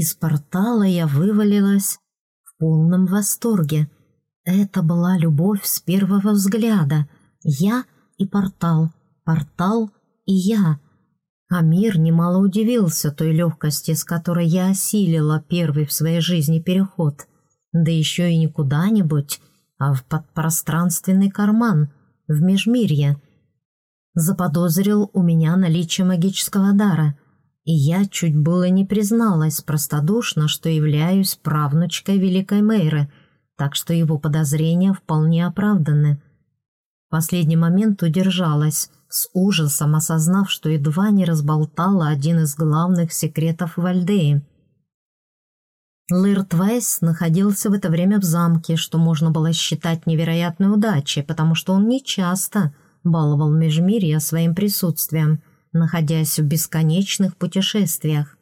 Из портала я вывалилась в полном восторге. Это была любовь с первого взгляда. Я и портал, портал и я. Амир немало удивился той легкости, с которой я осилила первый в своей жизни переход. Да еще и не куда-нибудь, а в подпространственный карман, в межмирье. Заподозрил у меня наличие магического дара, и я чуть было не призналась простодушно, что являюсь правнучкой Великой Мейры, так что его подозрения вполне оправданы. В последний момент удержалась, с ужасом осознав, что едва не разболтала один из главных секретов Вальдеи. Лэрд Вайс находился в это время в замке, что можно было считать невероятной удачей, потому что он нечасто баловал Межмирье своим присутствием, находясь в бесконечных путешествиях.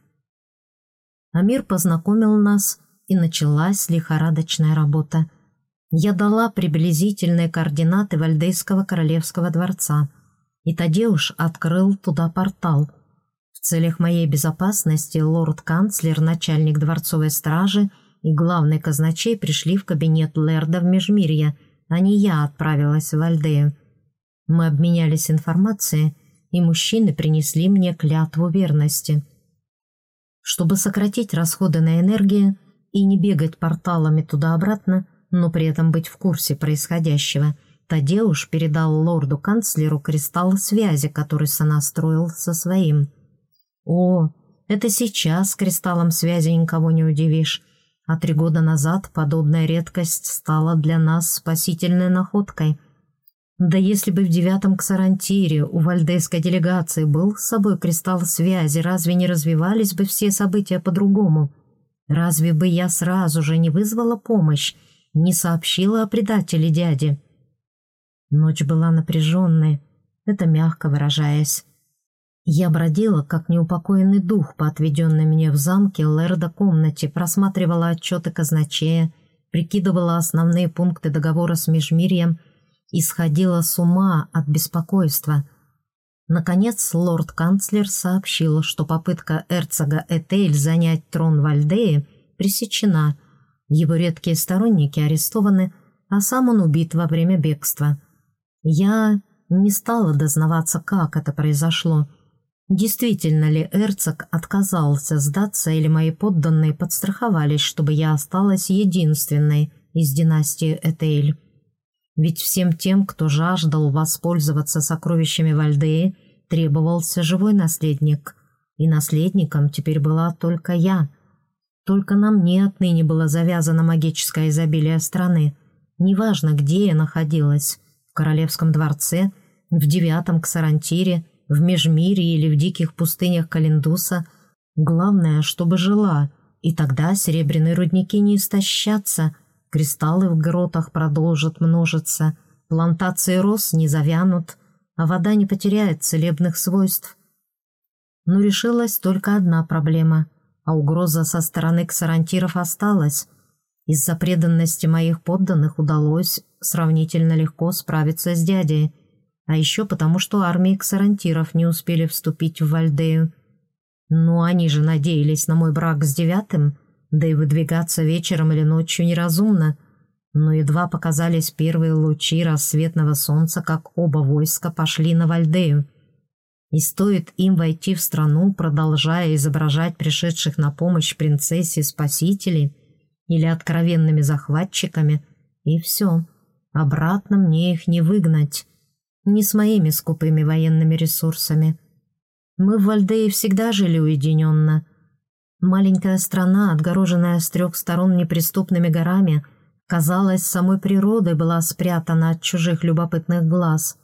Амир познакомил нас, и началась лихорадочная работа. Я дала приблизительные координаты Вальдейского королевского дворца, и Тадеуш открыл туда портал. В целях моей безопасности лорд-канцлер, начальник дворцовой стражи и главный казначей пришли в кабинет Лерда в Межмирье, а не я отправилась в Вальдею. Мы обменялись информацией, и мужчины принесли мне клятву верности. Чтобы сократить расходы на энергию и не бегать порталами туда-обратно, но при этом быть в курсе происходящего, Тадеуш передал лорду-канцлеру кристалл связи, который сонастроил со своим. О, это сейчас кристаллом связи никого не удивишь, а три года назад подобная редкость стала для нас спасительной находкой – да если бы в девятом Ксарантире у вальдейской делегации был с собой кристалл связи, разве не развивались бы все события по-другому? Разве бы я сразу же не вызвала помощь, не сообщила о предателе дяди? Ночь была напряженной, это мягко выражаясь. Я бродила, как неупокоенный дух по отведенной мне в замке Лерда комнате, просматривала отчеты казначея, прикидывала основные пункты договора с Межмирьем — и сходила с ума от беспокойства. Наконец лорд-канцлер сообщил, что попытка эрцога Этель занять трон Вальдеи пресечена, его редкие сторонники арестованы, а сам он убит во время бегства. Я не стала дознаваться, как это произошло. Действительно ли эрцог отказался сдаться или мои подданные подстраховались, чтобы я осталась единственной из династии Этель. Ведь всем тем, кто жаждал воспользоваться сокровищами Вальдеи, требовался живой наследник. И наследником теперь была только я. Только на мне отныне было завязано магическое изобилие страны. Неважно, где я находилась – в королевском дворце, в девятом Ксарантире, в Межмире или в диких пустынях Калиндуса. Главное, чтобы жила, и тогда серебряные рудники не истощатся – Кристаллы в гротах продолжат множиться, плантации роз не завянут, а вода не потеряет целебных свойств. Но решилась только одна проблема, а угроза со стороны ксарантиров осталась. Из-за преданности моих подданных удалось сравнительно легко справиться с дядей, а еще потому, что армии ксарантиров не успели вступить в Вальдею. Ну, они же надеялись на мой брак с девятым — да и выдвигаться вечером или ночью неразумно. Но едва показались первые лучи рассветного солнца, как оба войска пошли на Вальдею. И стоит им войти в страну, продолжая изображать пришедших на помощь принцессе спасителей или откровенными захватчиками, и все. Обратно мне их не выгнать. Не с моими скупыми военными ресурсами. Мы в Вальдее всегда жили уединенно — Маленькая страна, отгороженная с трех сторон неприступными горами, казалось, самой природой была спрятана от чужих любопытных глаз.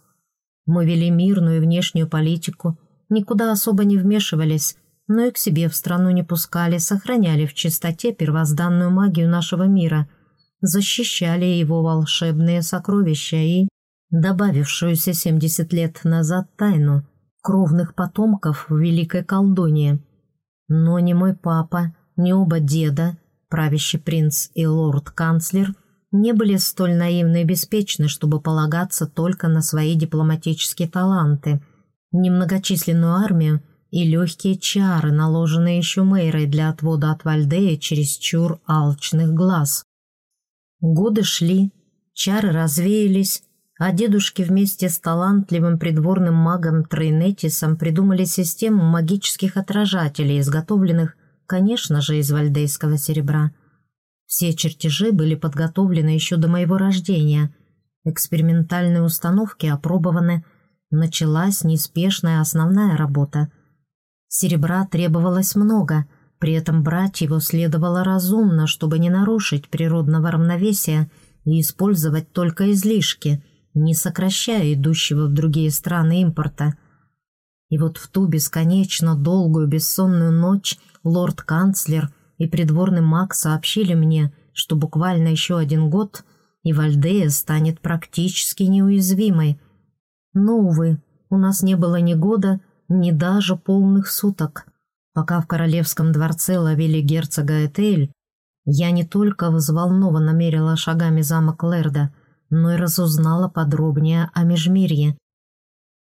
Мы вели мирную внешнюю политику, никуда особо не вмешивались, но и к себе в страну не пускали, сохраняли в чистоте первозданную магию нашего мира, защищали его волшебные сокровища и добавившуюся 70 лет назад тайну кровных потомков великой колдуньи. Но ни мой папа, ни оба деда, правящий принц и лорд-канцлер, не были столь наивны и беспечны, чтобы полагаться только на свои дипломатические таланты. Немногочисленную армию и легкие чары, наложенные еще Мейрой для отвода от Вальдея через чур алчных глаз. Годы шли, чары развеялись, а дедушки вместе с талантливым придворным магом Трейнетисом придумали систему магических отражателей, изготовленных, конечно же, из вальдейского серебра. Все чертежи были подготовлены еще до моего рождения. Экспериментальные установки опробованы. Началась неспешная основная работа – Серебра требовалось много, при этом брать его следовало разумно, чтобы не нарушить природного равновесия и использовать только излишки, не сокращая идущего в другие страны импорта. И вот в ту бесконечно долгую бессонную ночь лорд-канцлер и придворный маг сообщили мне, что буквально еще один год и Вальдея станет практически неуязвимой. Но, увы, у нас не было ни года, ни даже полных суток. Пока в королевском дворце ловили герцога Этель, я не только взволнованно мерила шагами замок Лерда, но и разузнала подробнее о Межмирье.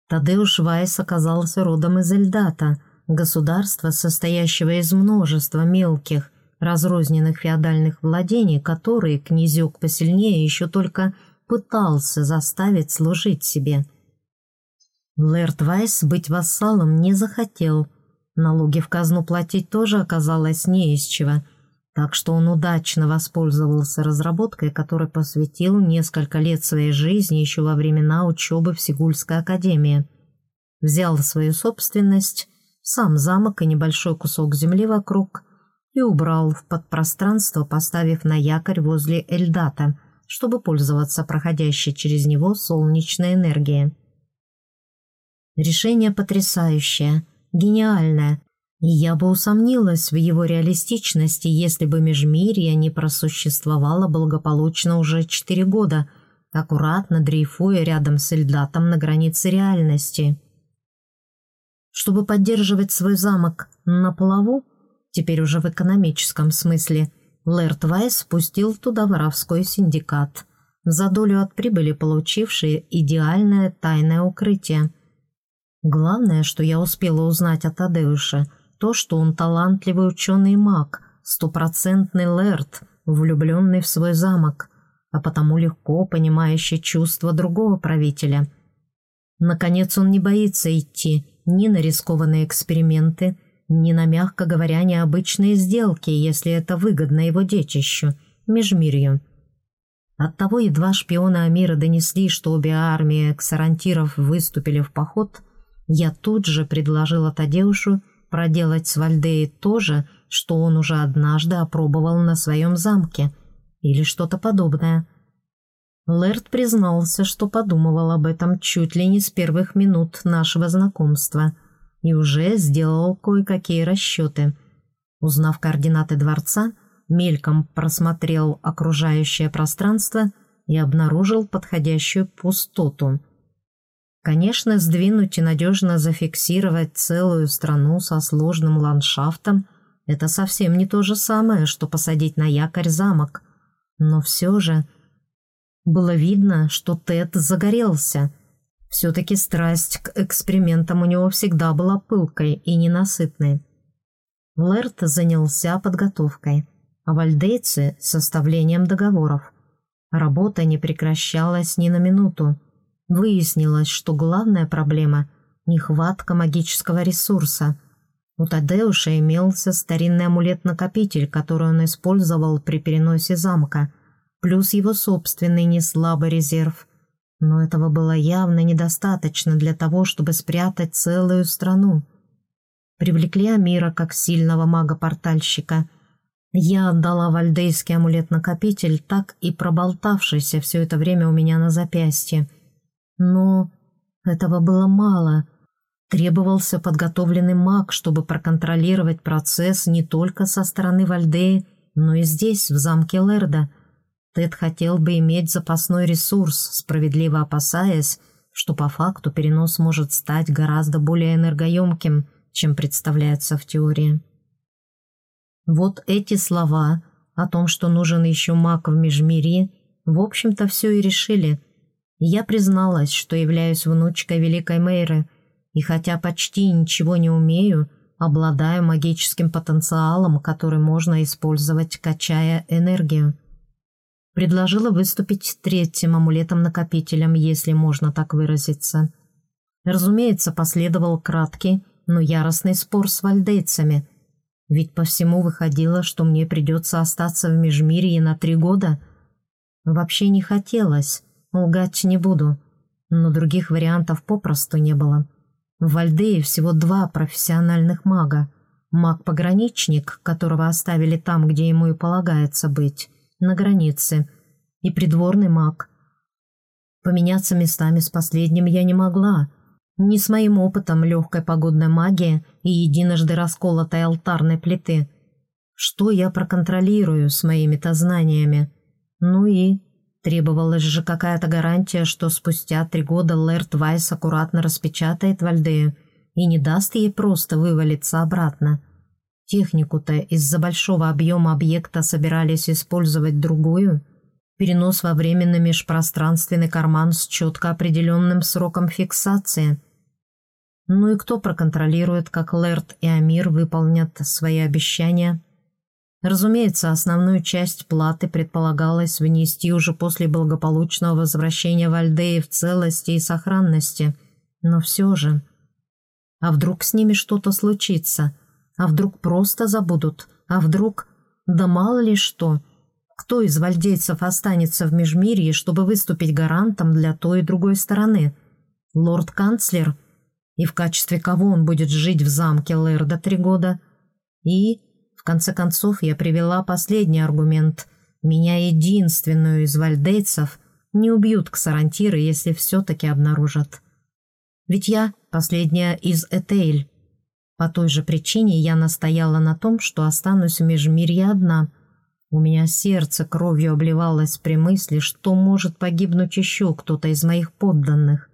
Тадеуш Вайс оказался родом из Эльдата, государства, состоящего из множества мелких, разрозненных феодальных владений, которые князек посильнее еще только пытался заставить служить себе – Лэрд Вайс быть вассалом не захотел. Налоги в казну платить тоже оказалось не из чего, так что он удачно воспользовался разработкой, которой посвятил несколько лет своей жизни еще во времена учебы в Сигульской академии. Взял свою собственность, сам замок и небольшой кусок земли вокруг и убрал в подпространство, поставив на якорь возле Эльдата, чтобы пользоваться проходящей через него солнечной энергией. Решение потрясающее, гениальное, я бы усомнилась в его реалистичности, если бы Межмирье не просуществовало благополучно уже четыре года, аккуратно дрейфуя рядом с Эльдатом на границе реальности. Чтобы поддерживать свой замок на плаву, теперь уже в экономическом смысле, Лэрд Вайс спустил туда воровской синдикат, за долю от прибыли получивший идеальное тайное укрытие – Главное, что я успела узнать от Тадеуша, то, что он талантливый ученый-маг, стопроцентный лэрд, влюбленный в свой замок, а потому легко понимающий чувства другого правителя. Наконец, он не боится идти ни на рискованные эксперименты, ни на, мягко говоря, необычные сделки, если это выгодно его детищу, межмирью. Оттого едва шпионы Амира донесли, что обе армии ксарантиров выступили в поход – я тут же предложила Тадеушу проделать с Вальдеей то же, что он уже однажды опробовал на своем замке, или что-то подобное. Лэрд признался, что подумывал об этом чуть ли не с первых минут нашего знакомства и уже сделал кое-какие расчеты. Узнав координаты дворца, мельком просмотрел окружающее пространство и обнаружил подходящую пустоту — Конечно, сдвинуть и надежно зафиксировать целую страну со сложным ландшафтом – это совсем не то же самое, что посадить на якорь замок. Но все же было видно, что Тед загорелся. Все-таки страсть к экспериментам у него всегда была пылкой и ненасытной. Лэрт занялся подготовкой, а вальдейцы – составлением договоров. Работа не прекращалась ни на минуту. Выяснилось, что главная проблема – нехватка магического ресурса. У Тадеуша имелся старинный амулет-накопитель, который он использовал при переносе замка, плюс его собственный неслабый резерв. Но этого было явно недостаточно для того, чтобы спрятать целую страну. Привлекли Амира как сильного мага-портальщика. Я отдала вальдейский амулет-накопитель, так и проболтавшийся все это время у меня на запястье – но этого было мало. Требовался подготовленный маг, чтобы проконтролировать процесс не только со стороны Вальдеи, но и здесь, в замке Лерда. Тед хотел бы иметь запасной ресурс, справедливо опасаясь, что по факту перенос может стать гораздо более энергоемким, чем представляется в теории. Вот эти слова о том, что нужен еще маг в Межмирье, в общем-то все и решили – я призналась, что являюсь внучкой Великой Мейры, И хотя почти ничего не умею, обладаю магическим потенциалом, который можно использовать, качая энергию. Предложила выступить третьим амулетом-накопителем, если можно так выразиться. Разумеется, последовал краткий, но яростный спор с вальдейцами. Ведь по всему выходило, что мне придется остаться в Межмирье на три года. Вообще не хотелось, лгать не буду, но других вариантов попросту не было. В Вальдее всего два профессиональных мага. Маг-пограничник, которого оставили там, где ему и полагается быть, на границе, и придворный маг. Поменяться местами с последним я не могла. Не с моим опытом легкой погодной магии и единожды расколотой алтарной плиты. Что я проконтролирую с моими-то знаниями? Ну и Требовалась же какая-то гарантия, что спустя три года Лэрд Вайс аккуратно распечатает Вальдею и не даст ей просто вывалиться обратно. Технику-то из-за большого объема объекта собирались использовать другую. Перенос во временный межпространственный карман с четко определенным сроком фиксации. Ну и кто проконтролирует, как Лэрд и Амир выполнят свои обещания – Разумеется, основную часть платы предполагалось внести уже после благополучного возвращения Вальдеи в целости и сохранности. Но все же... А вдруг с ними что-то случится? А вдруг просто забудут? А вдруг... Да мало ли что... Кто из вальдейцев останется в Межмирье, чтобы выступить гарантом для той и другой стороны? Лорд-канцлер? И в качестве кого он будет жить в замке Лэрда три года? И конце концов, я привела последний аргумент. Меня единственную из вальдейцев не убьют ксарантиры, если все-таки обнаружат. Ведь я последняя из Этейль. По той же причине я настояла на том, что останусь в Межмирье одна. У меня сердце кровью обливалось при мысли, что может погибнуть еще кто-то из моих подданных.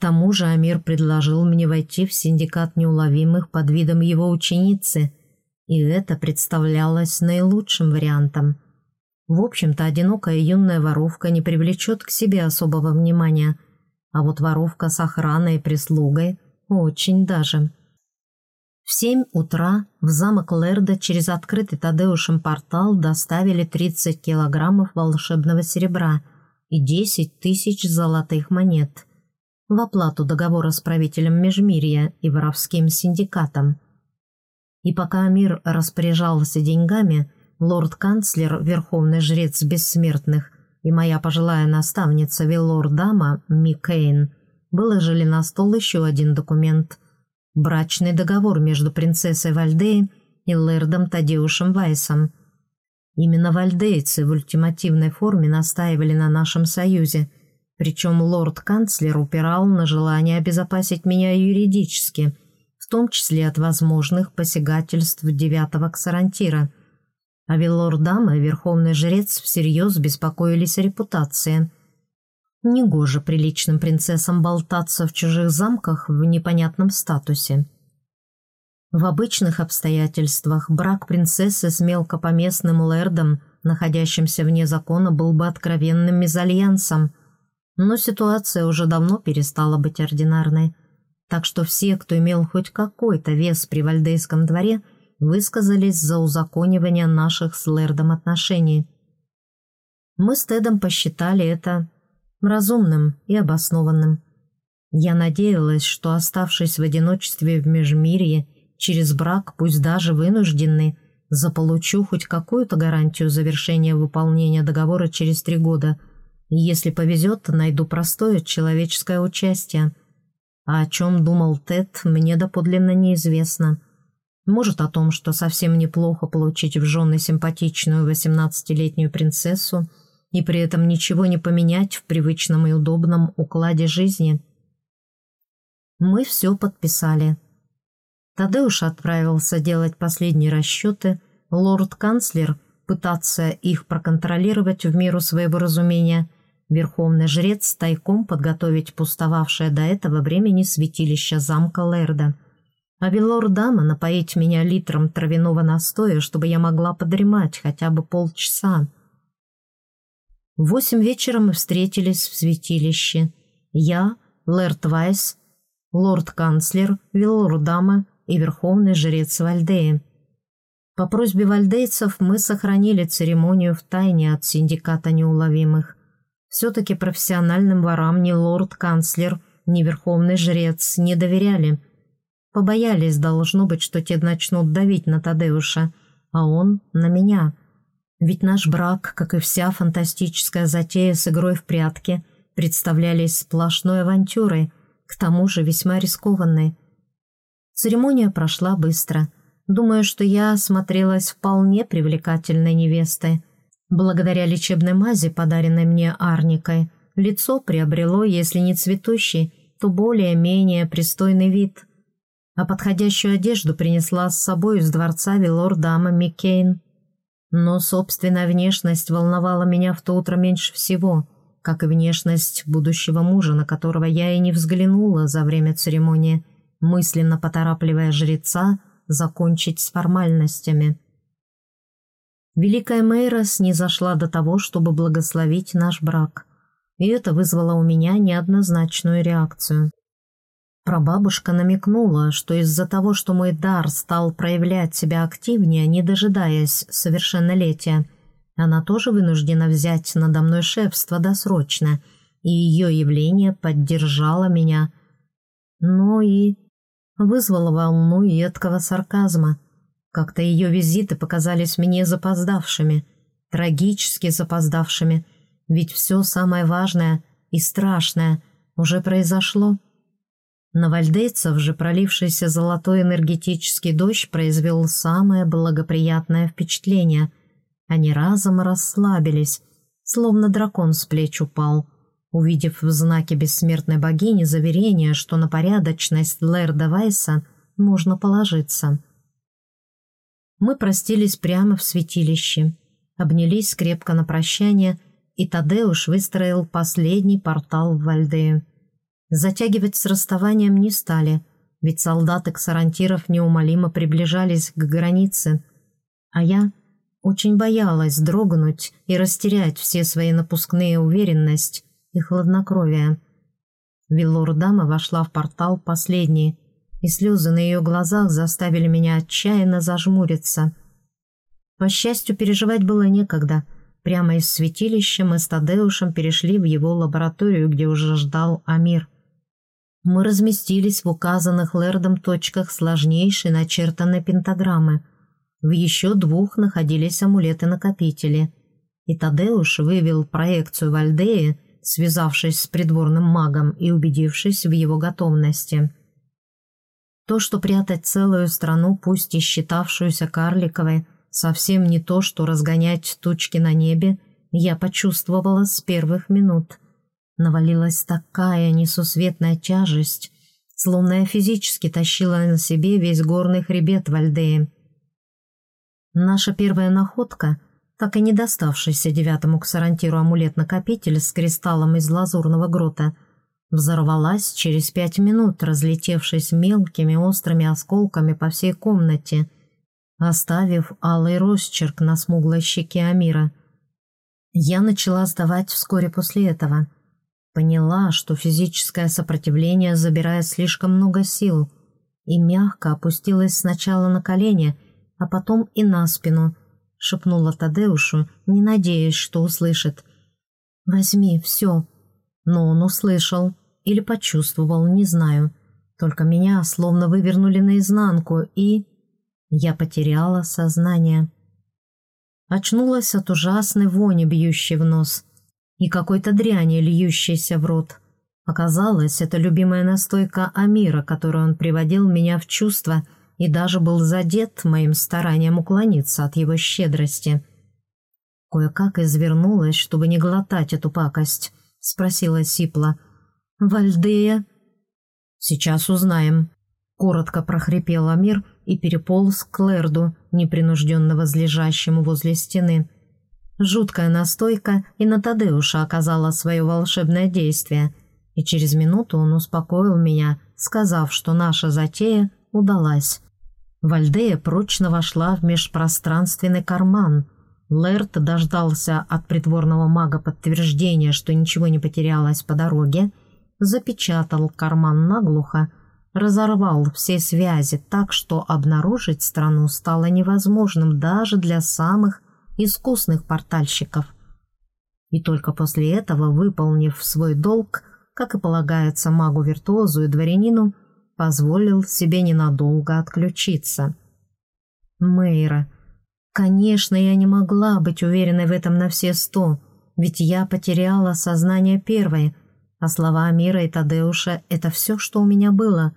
Тому же Амир предложил мне войти в синдикат неуловимых под видом его ученицы, и это представлялось наилучшим вариантом. В общем-то, одинокая юная воровка не привлечет к себе особого внимания, а вот воровка с охраной и прислугой очень даже. В семь утра в замок Лерда через открытый Тадеушем портал доставили 30 килограммов волшебного серебра и 10 тысяч золотых монет в оплату договора с правителем Межмирья и воровским синдикатом. И пока Амир распоряжался деньгами, лорд-канцлер, верховный жрец бессмертных и моя пожилая наставница Виллор-дама Миккейн выложили на стол еще один документ – брачный договор между принцессой Вальдей и лэрдом Тадеушем Вайсом. Именно вальдейцы в ультимативной форме настаивали на нашем союзе – причем лорд-канцлер упирал на желание обезопасить меня юридически, в том числе от возможных посягательств девятого ксарантира. А Виллор-дама и верховный жрец всерьез беспокоились о репутации. Негоже приличным принцессам болтаться в чужих замках в непонятном статусе. В обычных обстоятельствах брак принцессы с мелкопоместным лэрдом, находящимся вне закона, был бы откровенным мезальянсом – но ситуация уже давно перестала быть ординарной, так что все, кто имел хоть какой-то вес при Вальдейском дворе, высказались за узаконивание наших с Лэрдом отношений. Мы с Тедом посчитали это разумным и обоснованным. Я надеялась, что, оставшись в одиночестве в Межмирье, через брак, пусть даже вынужденный, заполучу хоть какую-то гарантию завершения выполнения договора через три года – если повезет, найду простое человеческое участие. А о чем думал Тед, мне доподлинно неизвестно. Может, о том, что совсем неплохо получить в жены симпатичную восемнадцатилетнюю принцессу и при этом ничего не поменять в привычном и удобном укладе жизни. Мы все подписали. Тадеуш отправился делать последние расчеты, лорд-канцлер пытаться их проконтролировать в меру своего разумения – верховный жрец тайком подготовить пустовавшее до этого времени святилище замка Лерда. А Велор-дама напоить меня литром травяного настоя, чтобы я могла подремать хотя бы полчаса. В восемь вечера мы встретились в святилище. Я, Лэрд Вайс, лорд-канцлер, Виллурдама и верховный жрец Вальдеи. По просьбе вальдейцев мы сохранили церемонию в тайне от синдиката неуловимых. Все-таки профессиональным ворам ни лорд-канцлер, ни верховный жрец не доверяли. Побоялись, должно быть, что те начнут давить на Тадеуша, а он — на меня. Ведь наш брак, как и вся фантастическая затея с игрой в прятки, представлялись сплошной авантюрой, к тому же весьма рискованной. Церемония прошла быстро. Думаю, что я смотрелась вполне привлекательной невестой. Благодаря лечебной мази, подаренной мне Арникой, лицо приобрело, если не цветущий, то более-менее пристойный вид. А подходящую одежду принесла с собой из дворца Вилор-дама Миккейн. Но собственная внешность волновала меня в то утро меньше всего, как и внешность будущего мужа, на которого я и не взглянула за время церемонии – мысленно поторапливая жреца закончить с формальностями. Великая Мейра снизошла до того, чтобы благословить наш брак, и это вызвало у меня неоднозначную реакцию. Прабабушка намекнула, что из-за того, что мой дар стал проявлять себя активнее, не дожидаясь совершеннолетия, она тоже вынуждена взять надо мной шефство досрочно, и ее явление поддержало меня. Но и вызвала волну едкого сарказма. Как-то ее визиты показались мне запоздавшими, трагически запоздавшими, ведь все самое важное и страшное уже произошло. На вальдейцев же пролившийся золотой энергетический дождь произвел самое благоприятное впечатление. Они разом расслабились, словно дракон с плеч упал — увидев в знаке бессмертной богини заверение, что на порядочность Лэрда Вайса можно положиться. Мы простились прямо в святилище, обнялись крепко на прощание, и Тадеуш выстроил последний портал в Вальдею. Затягивать с расставанием не стали, ведь солдаты ксарантиров неумолимо приближались к границе, а я очень боялась дрогнуть и растерять все свои напускные уверенность, и хладнокровие. Виллурдама вошла в портал последней, и слезы на ее глазах заставили меня отчаянно зажмуриться. По счастью, переживать было некогда. Прямо из святилища мы с Тадеушем перешли в его лабораторию, где уже ждал Амир. Мы разместились в указанных Лердом точках сложнейшей начертанной пентаграммы. В еще двух находились амулеты-накопители. И Тадеуш вывел проекцию Вальдеи связавшись с придворным магом и убедившись в его готовности. То, что прятать целую страну, пусть и считавшуюся карликовой, совсем не то, что разгонять тучки на небе, я почувствовала с первых минут. Навалилась такая несусветная тяжесть, словно я физически тащила на себе весь горный хребет Вальдеи. Наша первая находка — так и не доставшийся девятому ксарантиру амулет-накопитель с кристаллом из лазурного грота, взорвалась через пять минут, разлетевшись мелкими острыми осколками по всей комнате, оставив алый росчерк на смуглой щеке Амира. Я начала сдавать вскоре после этого. Поняла, что физическое сопротивление забирает слишком много сил, и мягко опустилась сначала на колени, а потом и на спину — шепнула Тадеушу, не надеясь, что услышит. «Возьми, все». Но он услышал или почувствовал, не знаю. Только меня словно вывернули наизнанку, и... Я потеряла сознание. Очнулась от ужасной вони, бьющей в нос, и какой-то дряни, льющейся в рот. Оказалось, это любимая настойка Амира, которую он приводил меня в чувство — и даже был задет моим старанием уклониться от его щедрости. Кое-как извернулась, чтобы не глотать эту пакость, спросила Сипла. «Вальдея?» «Сейчас узнаем», — коротко прохрипел Амир и переполз к Лерду, непринужденно возлежащему возле стены. Жуткая настойка и на Тадеуша оказала свое волшебное действие, и через минуту он успокоил меня, сказав, что наша затея удалась. Вальдея прочно вошла в межпространственный карман. Лэрт дождался от придворного мага подтверждения, что ничего не потерялось по дороге, запечатал карман наглухо разорвал все связи так, что обнаружить страну стало невозможным даже для самых искусных портальщиков. И только после этого, выполнив свой долг, как и полагается магу-виртуозу и дворянину, позволил себе ненадолго отключиться. Мэйра. Конечно, я не могла быть уверенной в этом на все сто, ведь я потеряла сознание первой, а слова Мира и Тадеуша — это все, что у меня было.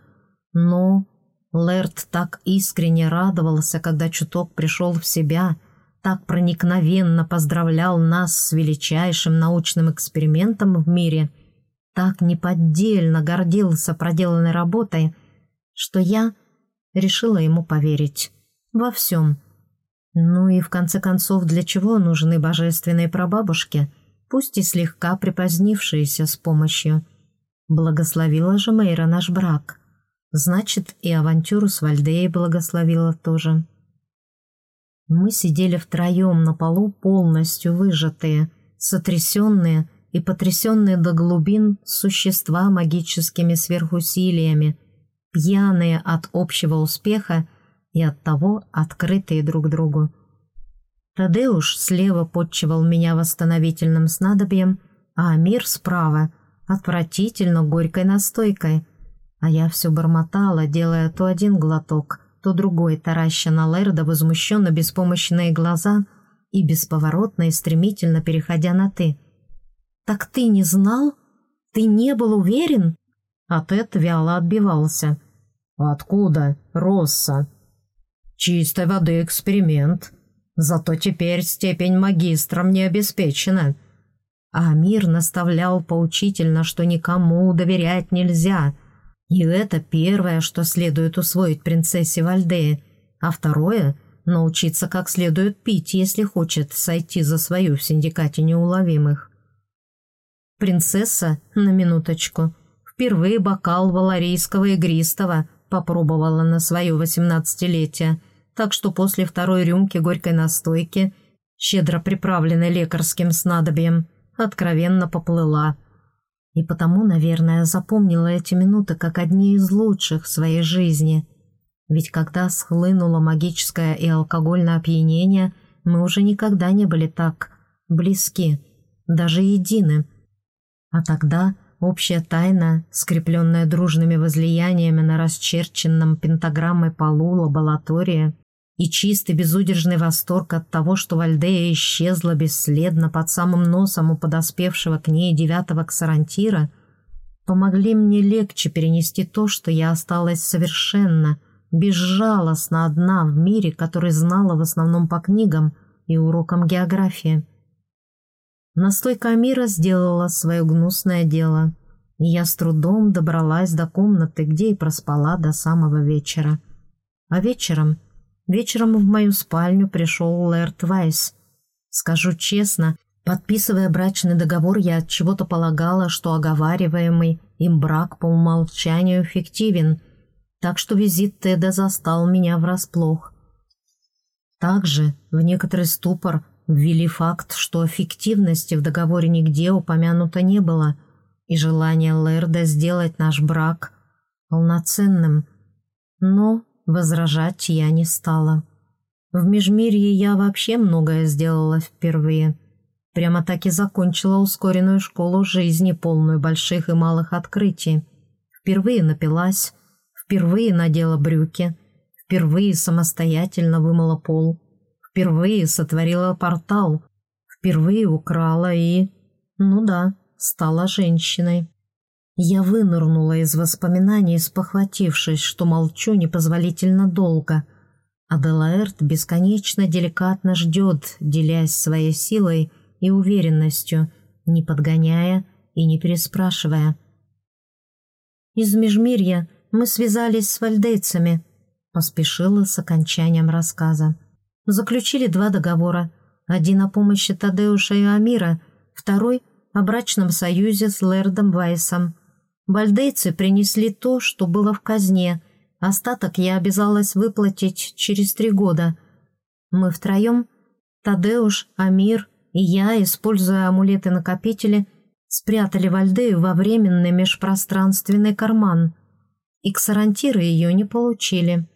Но Лэрд так искренне радовался, когда чуток пришел в себя, так проникновенно поздравлял нас с величайшим научным экспериментом в мире, так неподдельно гордился проделанной работой, что я решила ему поверить. Во всем. Ну и в конце концов, для чего нужны божественные прабабушки — пусть и слегка припозднившиеся с помощью. Благословила же Мейра наш брак. Значит, и авантюру с Вальдеей благословила тоже. Мы сидели втроем на полу полностью выжатые, сотрясенные и потрясенные до глубин существа магическими сверхусилиями, пьяные от общего успеха и от того открытые друг другу. Тадеуш слева подчевал меня восстановительным снадобьем, а Амир справа — отвратительно горькой настойкой. А я все бормотала, делая то один глоток, то другой, тараща на Лерда возмущенно беспомощные глаза и бесповоротно и стремительно переходя на «ты». «Так ты не знал? Ты не был уверен?» А Тед вяло отбивался. «Откуда, Росса?» «Чистой воды эксперимент», Зато теперь степень магистра мне обеспечена. А Амир наставлял поучительно, что никому доверять нельзя. И это первое, что следует усвоить принцессе Вальдее. А второе — научиться как следует пить, если хочет сойти за свою в синдикате неуловимых. Принцесса, на минуточку, впервые бокал валарийского игристого попробовала на свое восемнадцатилетие — так что после второй рюмки горькой настойки, щедро приправленной лекарским снадобьем, откровенно поплыла. И потому, наверное, запомнила эти минуты как одни из лучших в своей жизни. Ведь когда схлынуло магическое и алкогольное опьянение, мы уже никогда не были так близки, даже едины. А тогда общая тайна, скрепленная дружными возлияниями на расчерченном пентаграммой полу лаборатории, и чистый безудержный восторг от того, что Вальдея исчезла бесследно под самым носом у подоспевшего к ней девятого ксарантира, помогли мне легче перенести то, что я осталась совершенно, безжалостно одна в мире, который знала в основном по книгам и урокам географии. Настойка Амира сделала свое гнусное дело, и я с трудом добралась до комнаты, где и проспала до самого вечера. А вечером — Вечером в мою спальню пришел Лэрд Вайс. Скажу честно, подписывая брачный договор, я от чего-то полагала, что оговариваемый им брак по умолчанию фиктивен, так что визит Теда застал меня врасплох. Также в некоторый ступор ввели факт, что фиктивности в договоре нигде упомянуто не было, и желание Лэрда сделать наш брак полноценным. Но Возражать я не стала. В Межмирье я вообще многое сделала впервые. Прямо так и закончила ускоренную школу жизни, полную больших и малых открытий. Впервые напилась, впервые надела брюки, впервые самостоятельно вымыла пол, впервые сотворила портал, впервые украла и... ну да, стала женщиной. Я вынырнула из воспоминаний, спохватившись, что молчу непозволительно долго. Аделаэрт бесконечно деликатно ждет, делясь своей силой и уверенностью, не подгоняя и не переспрашивая. «Из Межмирья мы связались с вальдейцами», — поспешила с окончанием рассказа. Заключили два договора. Один о помощи Тадеуша и Амира, второй — о брачном союзе с Лэрдом Вайсом — Бальдейцы принесли то, что было в казне. Остаток я обязалась выплатить через три года. Мы втроем, Тадеуш, Амир и я, используя амулеты-накопители, спрятали Вальдею во временный межпространственный карман. и ксарантиры ее не получили.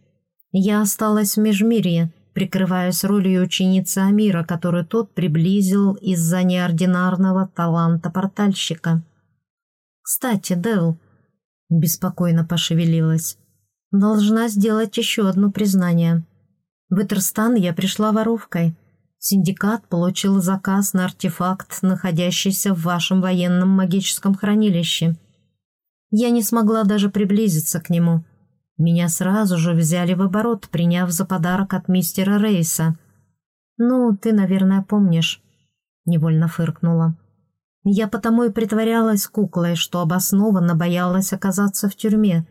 Я осталась в Межмирье, прикрываясь ролью ученицы Амира, которую тот приблизил из-за неординарного таланта портальщика. «Кстати, Дэл», — беспокойно пошевелилась, — «должна сделать еще одно признание. В Итерстан я пришла воровкой. Синдикат получил заказ на артефакт, находящийся в вашем военном магическом хранилище. Я не смогла даже приблизиться к нему» Меня сразу же взяли в оборот, приняв за подарок от мистера Рейса. «Ну, ты, наверное, помнишь», — невольно фыркнула. «Я потому и притворялась куклой, что обоснованно боялась оказаться в тюрьме.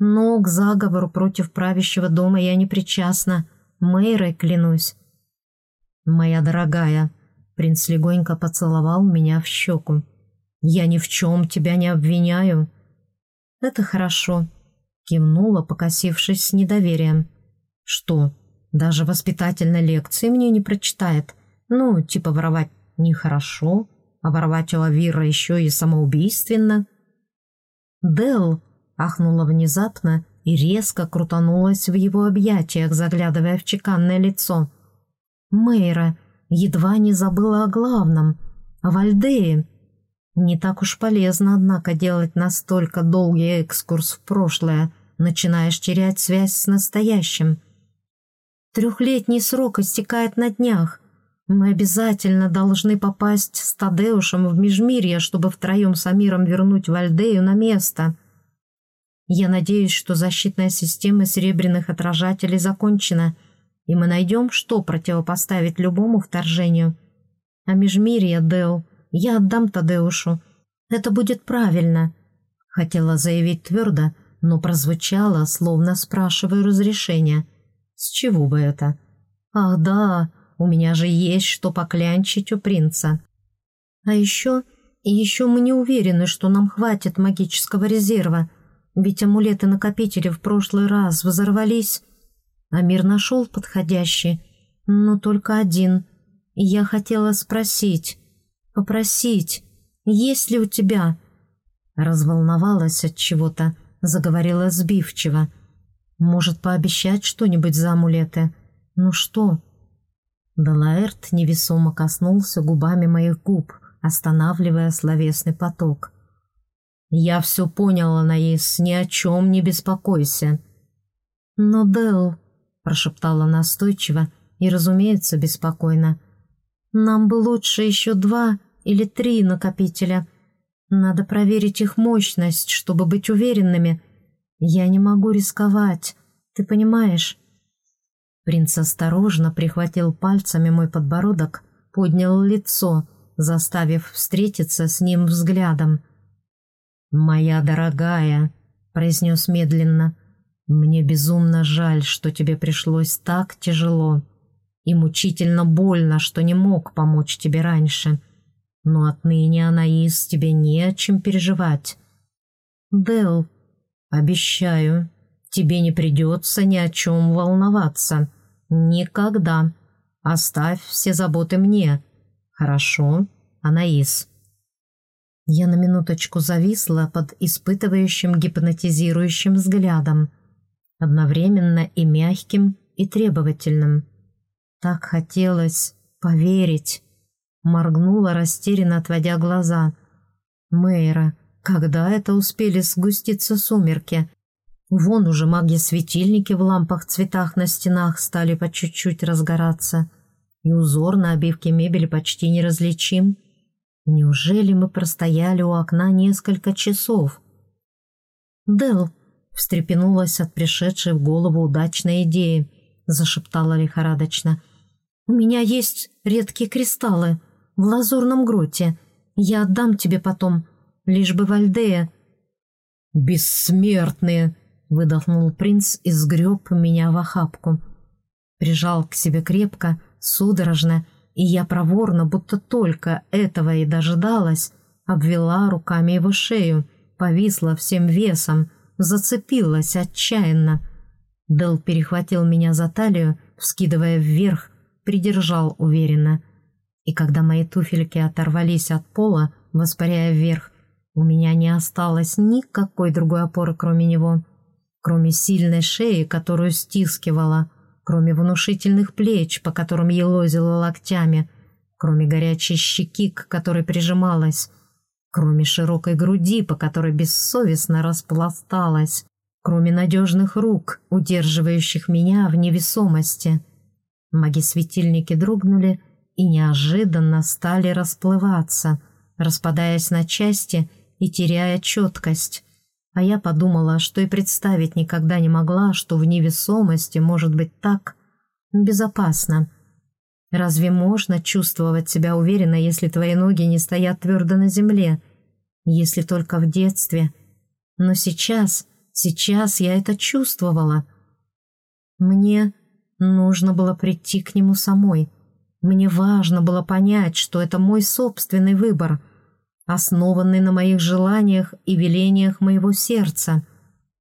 Но к заговору против правящего дома я не причастна, Мэйрой клянусь». «Моя дорогая», — принц легонько поцеловал меня в щеку. «Я ни в чем тебя не обвиняю». «Это хорошо», Кивнула, покосившись с недоверием. «Что, даже воспитательной лекции мне не прочитает? Ну, типа воровать нехорошо, а воровать у Авира еще и самоубийственно?» «Делл!» — ахнула внезапно и резко крутанулась в его объятиях, заглядывая в чеканное лицо. «Мэйра едва не забыла о главном, о Вальдее». Не так уж полезно, однако, делать настолько долгий экскурс в прошлое, начинаешь терять связь с настоящим. Трехлетний срок истекает на днях. Мы обязательно должны попасть с Тадеушем в Межмирье, чтобы втроем с Амиром вернуть Вальдею на место. Я надеюсь, что защитная система серебряных отражателей закончена, и мы найдем, что противопоставить любому вторжению. А Межмирье, Дэл, я отдам Тадеушу. Это будет правильно», — хотела заявить твердо, — но прозвучало, словно спрашиваю разрешения. С чего бы это? Ах да, у меня же есть что поклянчить у принца. А еще, и еще мы не уверены, что нам хватит магического резерва, ведь амулеты-накопители в прошлый раз взорвались. Амир нашел подходящий, но только один. Я хотела спросить, попросить, есть ли у тебя... Разволновалась от чего-то, заговорила сбивчиво. «Может, пообещать что-нибудь за амулеты? Ну что?» Далаэрт невесомо коснулся губами моих губ, останавливая словесный поток. «Я все понял, Анаис, ни о чем не беспокойся». «Но, Дэл», — прошептала настойчиво и, разумеется, беспокойно, «нам бы лучше еще два или три накопителя». Надо проверить их мощность, чтобы быть уверенными. Я не могу рисковать, ты понимаешь?» Принц осторожно прихватил пальцами мой подбородок, поднял лицо, заставив встретиться с ним взглядом. «Моя дорогая», — произнес медленно, — «мне безумно жаль, что тебе пришлось так тяжело и мучительно больно, что не мог помочь тебе раньше но отныне, Анаис, тебе не о чем переживать. Дел, обещаю, тебе не придется ни о чем волноваться. Никогда. Оставь все заботы мне. Хорошо, Анаис?» Я на минуточку зависла под испытывающим гипнотизирующим взглядом, одновременно и мягким, и требовательным. Так хотелось поверить моргнула, растерянно отводя глаза. «Мэйра, когда это успели сгуститься сумерки? Вон уже маги-светильники в лампах-цветах на стенах стали по чуть-чуть разгораться, и узор на обивке мебели почти неразличим. Неужели мы простояли у окна несколько часов?» «Дел», — встрепенулась от пришедшей в голову удачной идеи, зашептала лихорадочно. «У меня есть редкие кристаллы в лазурном гроте. Я отдам тебе потом, лишь бы Вальдея...» «Бессмертные!» — выдохнул принц и сгреб меня в охапку. Прижал к себе крепко, судорожно, и я проворно, будто только этого и дожидалась, обвела руками его шею, повисла всем весом, зацепилась отчаянно. Дел перехватил меня за талию, вскидывая вверх, придержал уверенно — и когда мои туфельки оторвались от пола, воспаряя вверх, У меня не осталось никакой другой опоры, кроме него, кроме сильной шеи, которую стискивала, кроме внушительных плеч, по которым елозила локтями, кроме горячей щеки, к которой прижималась, кроме широкой груди, по которой бессовестно распласталась, кроме надежных рук, удерживающих меня в невесомости. Маги-светильники дрогнули и неожиданно стали расплываться, распадаясь на части и теряя четкость. А я подумала, что и представить никогда не могла, что в невесомости может быть так безопасно. Разве можно чувствовать себя уверенно, если твои ноги не стоят твердо на земле? Если только в детстве. Но сейчас, сейчас я это чувствовала. Мне нужно было прийти к нему самой. Мне важно было понять, что это мой собственный выбор, основанный на моих желаниях и велениях моего сердца,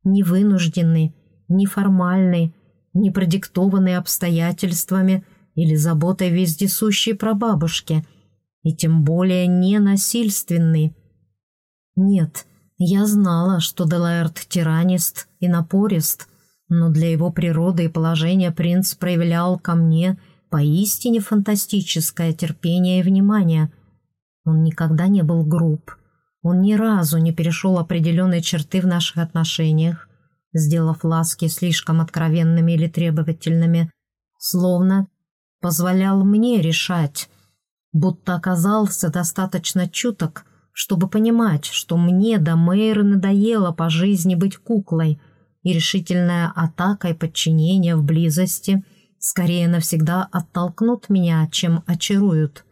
не вынужденный, не формальный, не продиктованный обстоятельствами – или заботой вездесущей прабабушки, и тем более не насильственный. Нет, я знала, что Делаэрт тиранист и напорист, но для его природы и положения принц проявлял ко мне поистине фантастическое терпение и внимание. Он никогда не был груб, он ни разу не перешел определенные черты в наших отношениях, сделав ласки слишком откровенными или требовательными, словно позволял мне решать, будто оказался достаточно чуток, чтобы понимать, что мне до Мэйры надоело по жизни быть куклой, и решительная атака и подчинение в близости скорее навсегда оттолкнут меня, чем очаруют.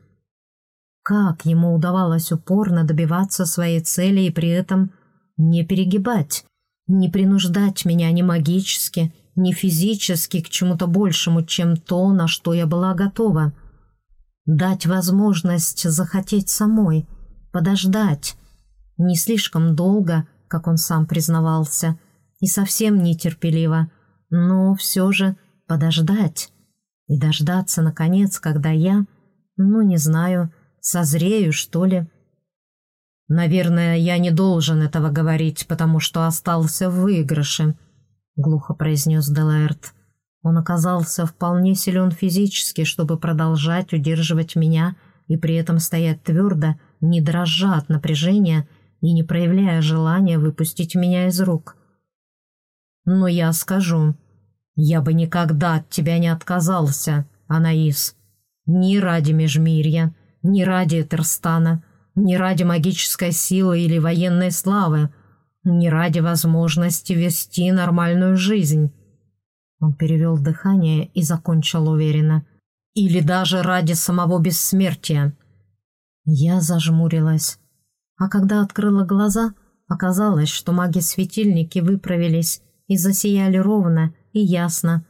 Как ему удавалось упорно добиваться своей цели и при этом не перегибать, не принуждать меня ни магически, не физически к чему-то большему, чем то, на что я была готова. Дать возможность захотеть самой, подождать. Не слишком долго, как он сам признавался, и совсем нетерпеливо, но все же подождать. И дождаться, наконец, когда я, ну, не знаю, созрею, что ли. Наверное, я не должен этого говорить, потому что остался в выигрыше, — глухо произнес Делаэрт. Он оказался вполне силен физически, чтобы продолжать удерживать меня и при этом стоять твердо, не дрожа от напряжения и не проявляя желания выпустить меня из рук. «Но я скажу, я бы никогда от тебя не отказался, Анаис. Ни ради Межмирья, ни ради Этерстана, ни ради магической силы или военной славы, не ради возможности вести нормальную жизнь. Он перевел дыхание и закончил уверенно. Или даже ради самого бессмертия. Я зажмурилась. А когда открыла глаза, оказалось, что маги-светильники выправились и засияли ровно и ясно.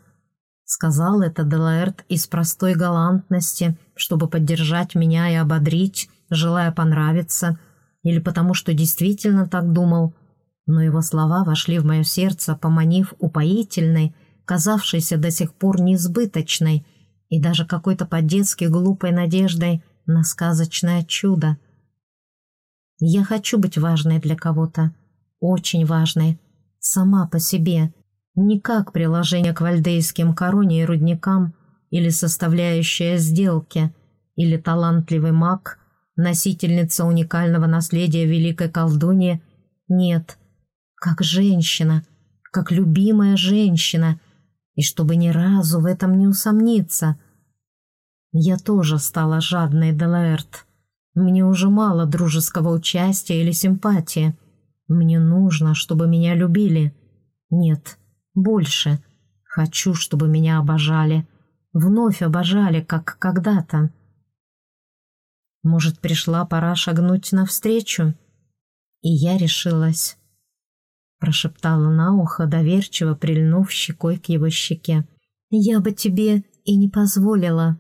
Сказал это Делаэрт из простой галантности, чтобы поддержать меня и ободрить, желая понравиться, или потому что действительно так думал — но его слова вошли в мое сердце, поманив упоительной, казавшейся до сих пор несбыточной и даже какой-то по-детски глупой надеждой на сказочное чудо. Я хочу быть важной для кого-то, очень важной, сама по себе, не как приложение к вальдейским короне и рудникам или составляющая сделки, или талантливый маг, носительница уникального наследия великой колдуньи. Нет, как женщина, как любимая женщина, и чтобы ни разу в этом не усомниться. Я тоже стала жадной, Делаэрт. Мне уже мало дружеского участия или симпатии. Мне нужно, чтобы меня любили. Нет, больше. Хочу, чтобы меня обожали. Вновь обожали, как когда-то. Может, пришла пора шагнуть навстречу? И я решилась прошептала на ухо, доверчиво прильнув щекой к его щеке. «Я бы тебе и не позволила».